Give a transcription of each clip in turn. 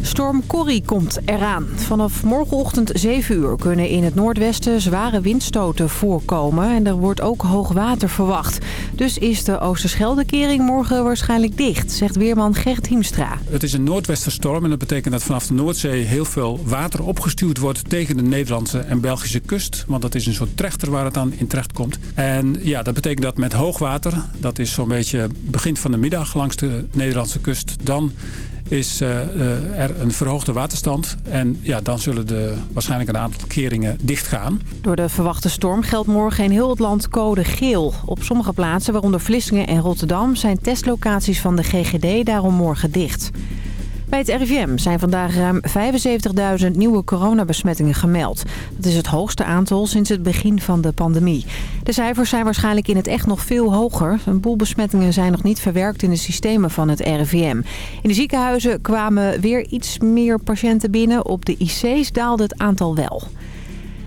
Storm Corrie komt eraan. Vanaf morgenochtend 7 uur kunnen in het noordwesten zware windstoten voorkomen. En er wordt ook hoog water verwacht. Dus is de Oosterscheldekering morgen waarschijnlijk dicht, zegt weerman Gert Hiemstra. Het is een noordwesterstorm en dat betekent dat vanaf de Noordzee heel veel water opgestuurd wordt tegen de Nederlandse en Belgische kust. Want dat is een soort trechter waar het dan in terecht komt. En ja, dat betekent dat met hoogwater, dat is zo'n beetje begin van de middag langs de Nederlandse kust, dan is uh, uh, er een verhoogde waterstand. En ja, dan zullen de, waarschijnlijk een aantal keringen dichtgaan. Door de verwachte storm geldt morgen in heel het land code geel. Op sommige plaatsen, waaronder Vlissingen en Rotterdam... zijn testlocaties van de GGD daarom morgen dicht. Bij het RIVM zijn vandaag ruim 75.000 nieuwe coronabesmettingen gemeld. Dat is het hoogste aantal sinds het begin van de pandemie. De cijfers zijn waarschijnlijk in het echt nog veel hoger. Een boel besmettingen zijn nog niet verwerkt in de systemen van het RIVM. In de ziekenhuizen kwamen weer iets meer patiënten binnen. Op de IC's daalde het aantal wel.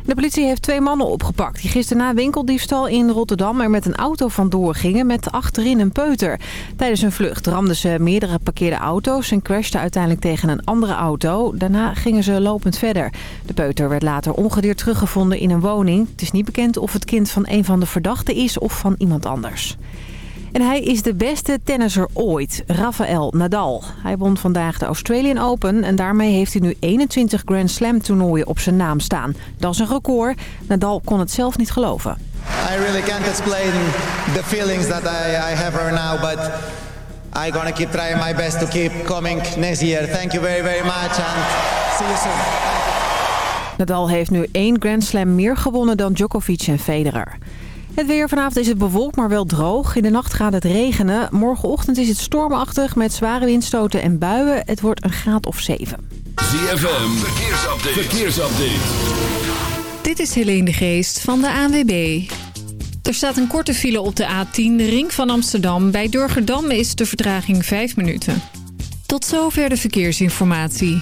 De politie heeft twee mannen opgepakt die gisteren na winkeldiefstal in Rotterdam er met een auto vandoor gingen met achterin een peuter. Tijdens een vlucht ramden ze meerdere parkeerde auto's en crashten uiteindelijk tegen een andere auto. Daarna gingen ze lopend verder. De peuter werd later ongedeerd teruggevonden in een woning. Het is niet bekend of het kind van een van de verdachten is of van iemand anders. En hij is de beste tennisser ooit, Rafael Nadal. Hij won vandaag de Australian Open en daarmee heeft hij nu 21 Grand Slam toernooien op zijn naam staan. Dat is een record. Nadal kon het zelf niet geloven. I really can't explain the feelings that I, I have right now, but I'm gonna keep trying my best to keep coming next year. Thank you very, very much and see you soon. Nadal heeft nu één Grand Slam meer gewonnen dan Djokovic en Federer. Het weer vanavond is het bewolkt, maar wel droog. In de nacht gaat het regenen. Morgenochtend is het stormachtig met zware windstoten en buien. Het wordt een graad of 7. ZFM, verkeersupdate. verkeersupdate. Dit is Helene de Geest van de ANWB. Er staat een korte file op de A10, de ring van Amsterdam. Bij Durgerdam is de vertraging 5 minuten. Tot zover de verkeersinformatie.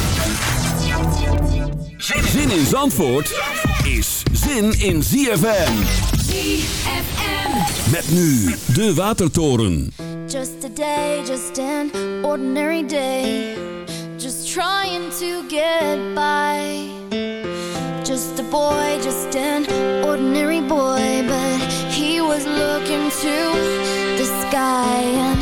Zin in Zandvoort is zin in ZFM. ZFM. Met nu de Watertoren. Just a day, just an ordinary day. Just trying to get by. Just a boy, just an ordinary boy. But he was looking to the sky.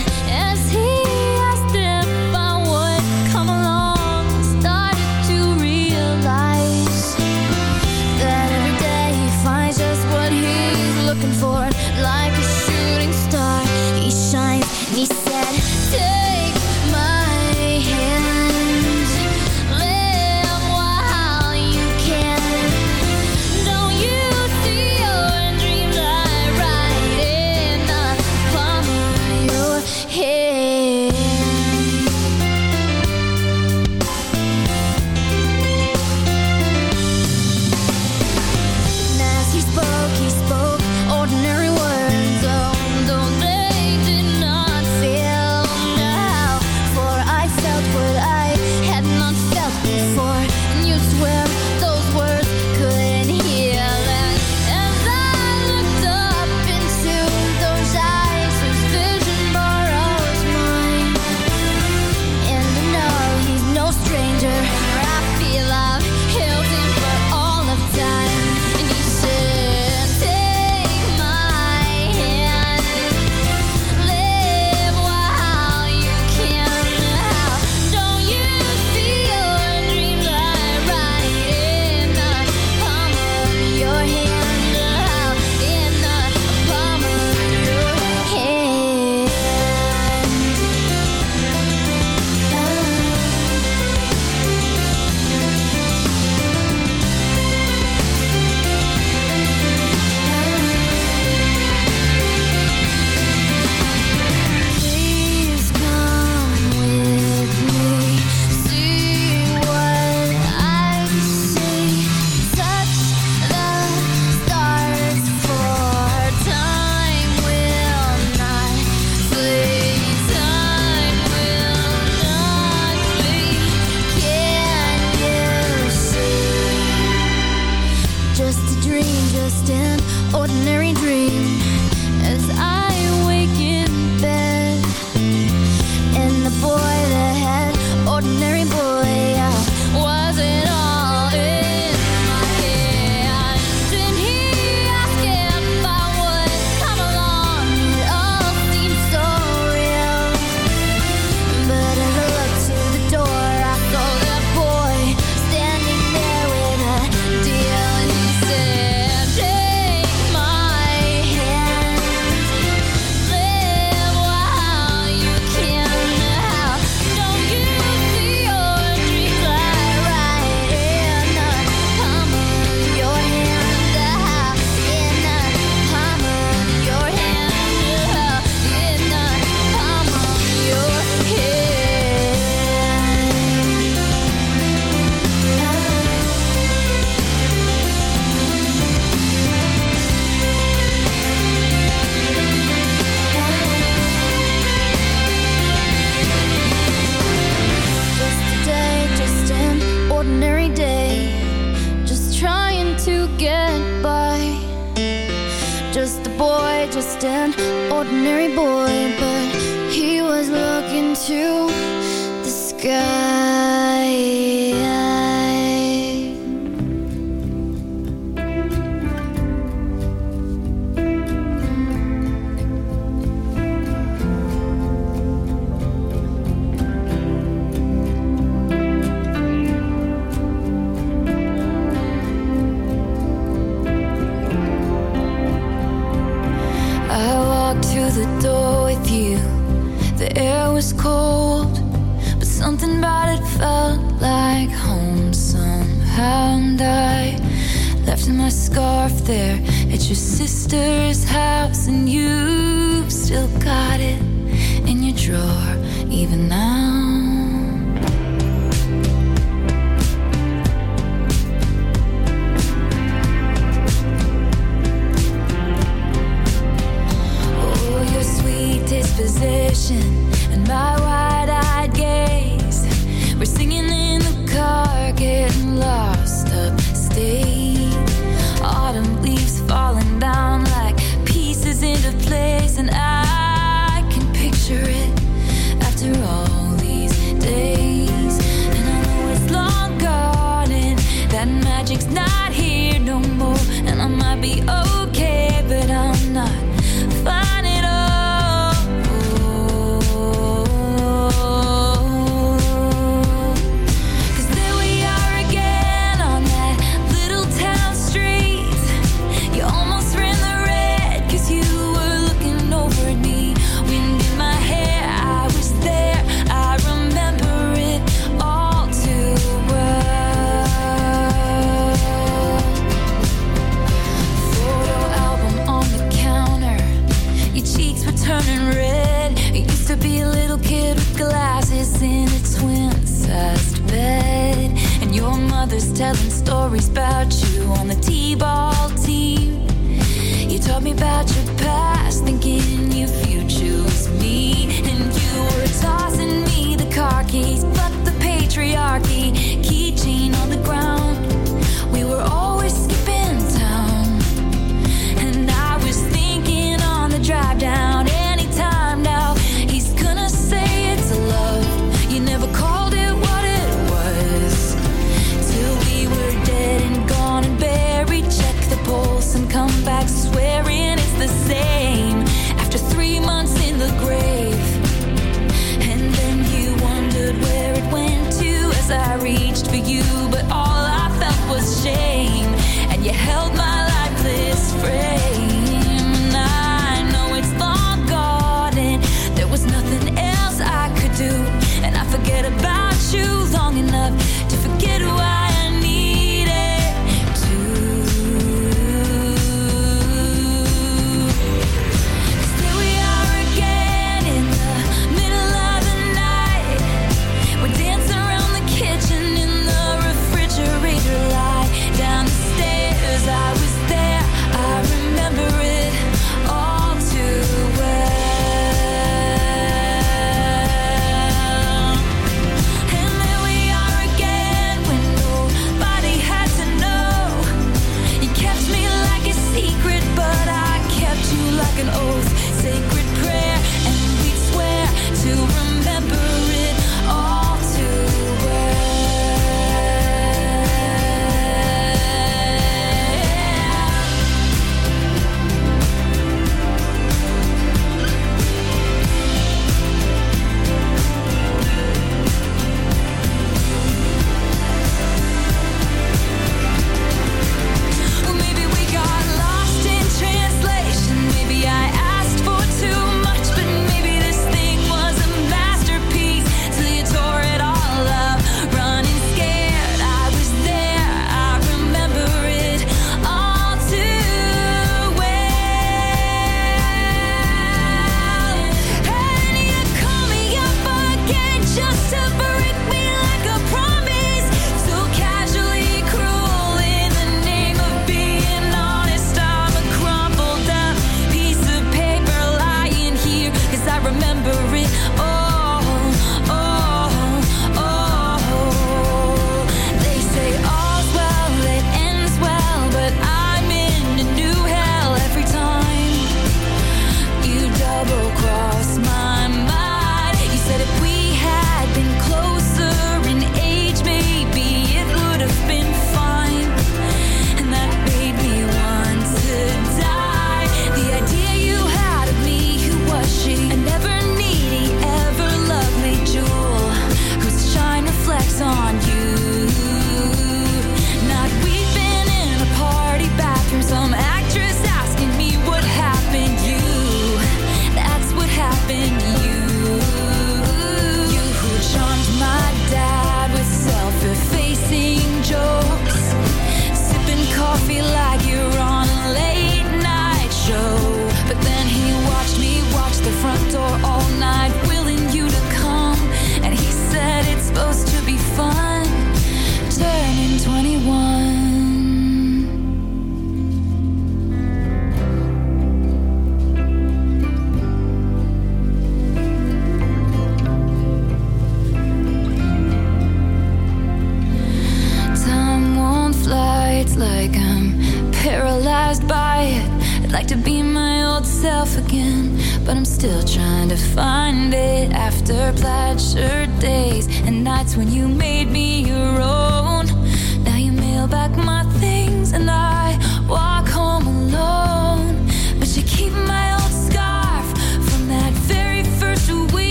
Drawer, even now.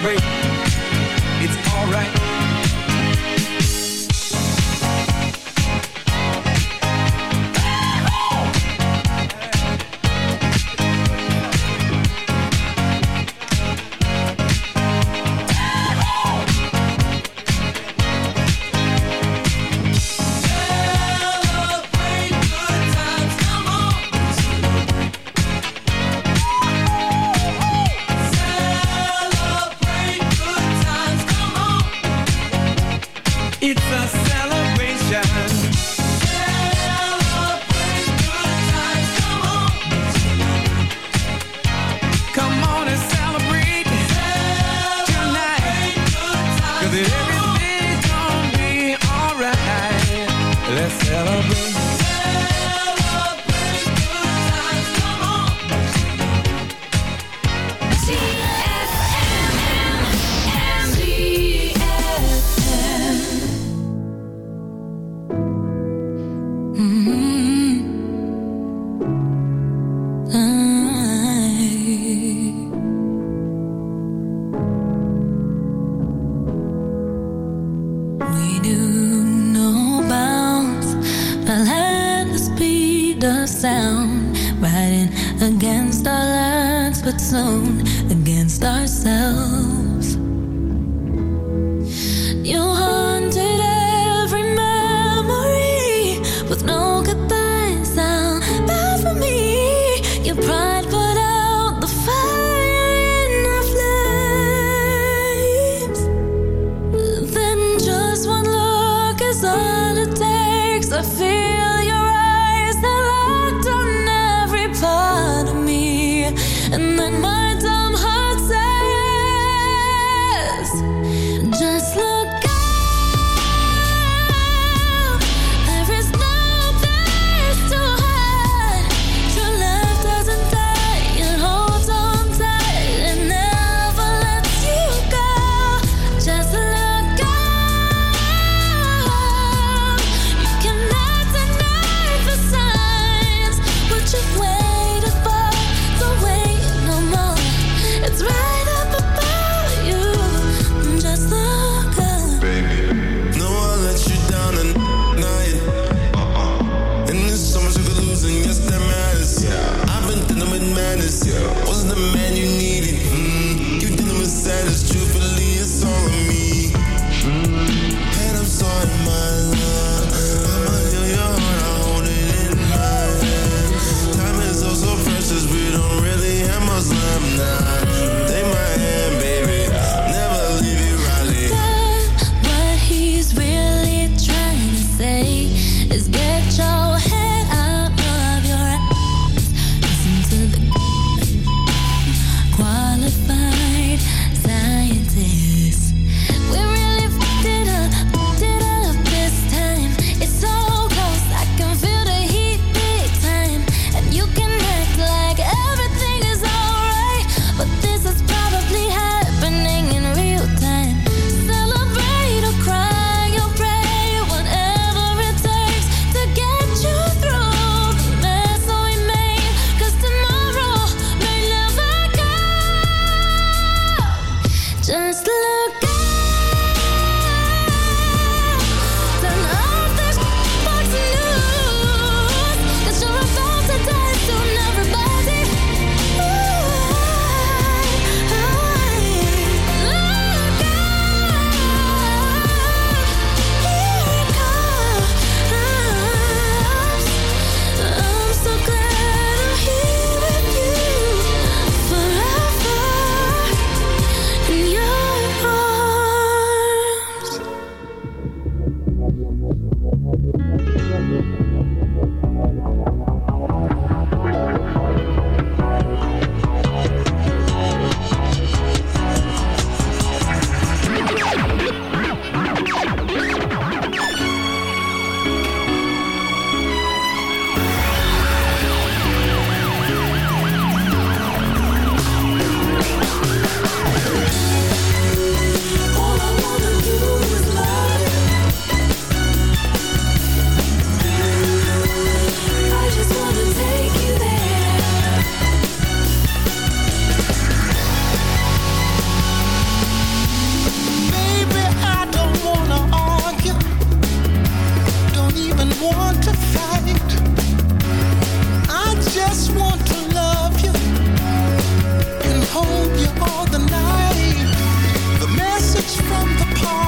celebrate. sound Riding against our lives but soon against ourselves. from the park.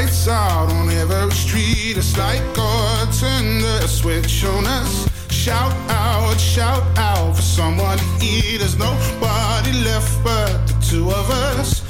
lights out on every street. It's like God turned the switch on us. Shout out, shout out for someone to eat. There's nobody left but the two of us.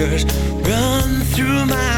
fingers run through my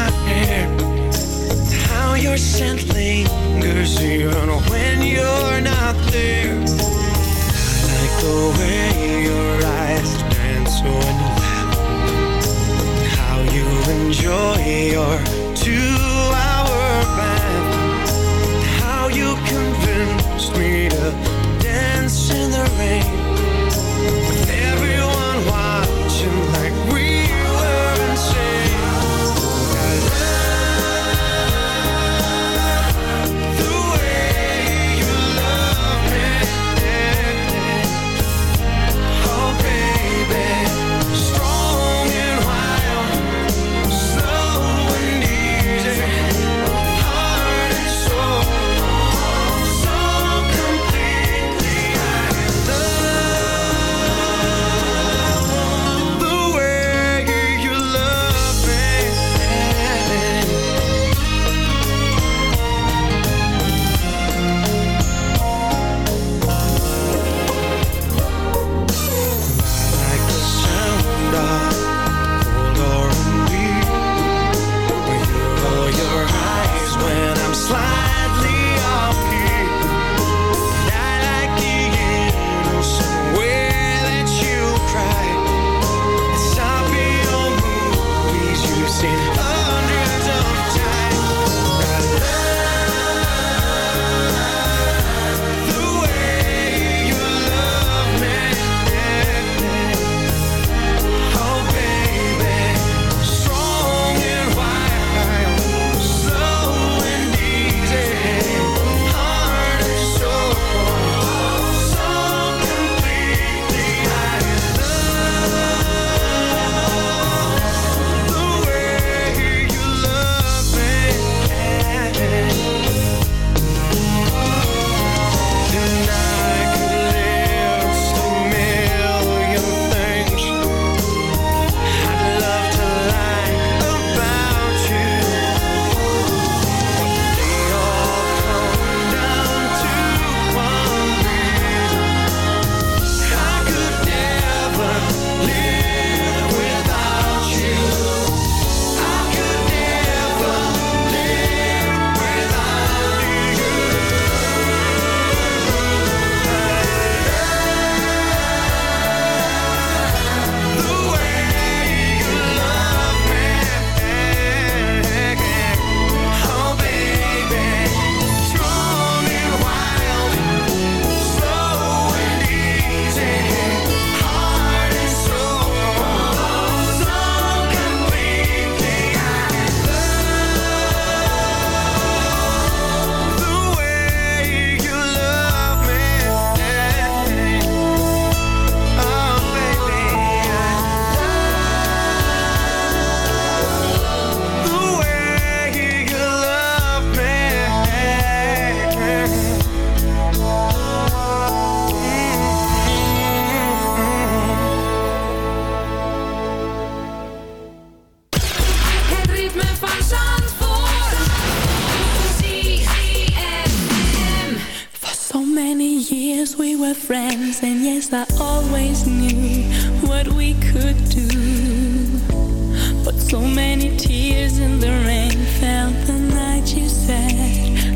tears in the rain fell the night you said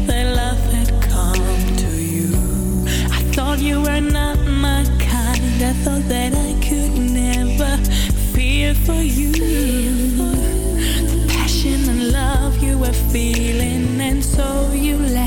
that love had come to you. I thought you were not my kind. I thought that I could never feel for you. The passion and love you were feeling, and so you left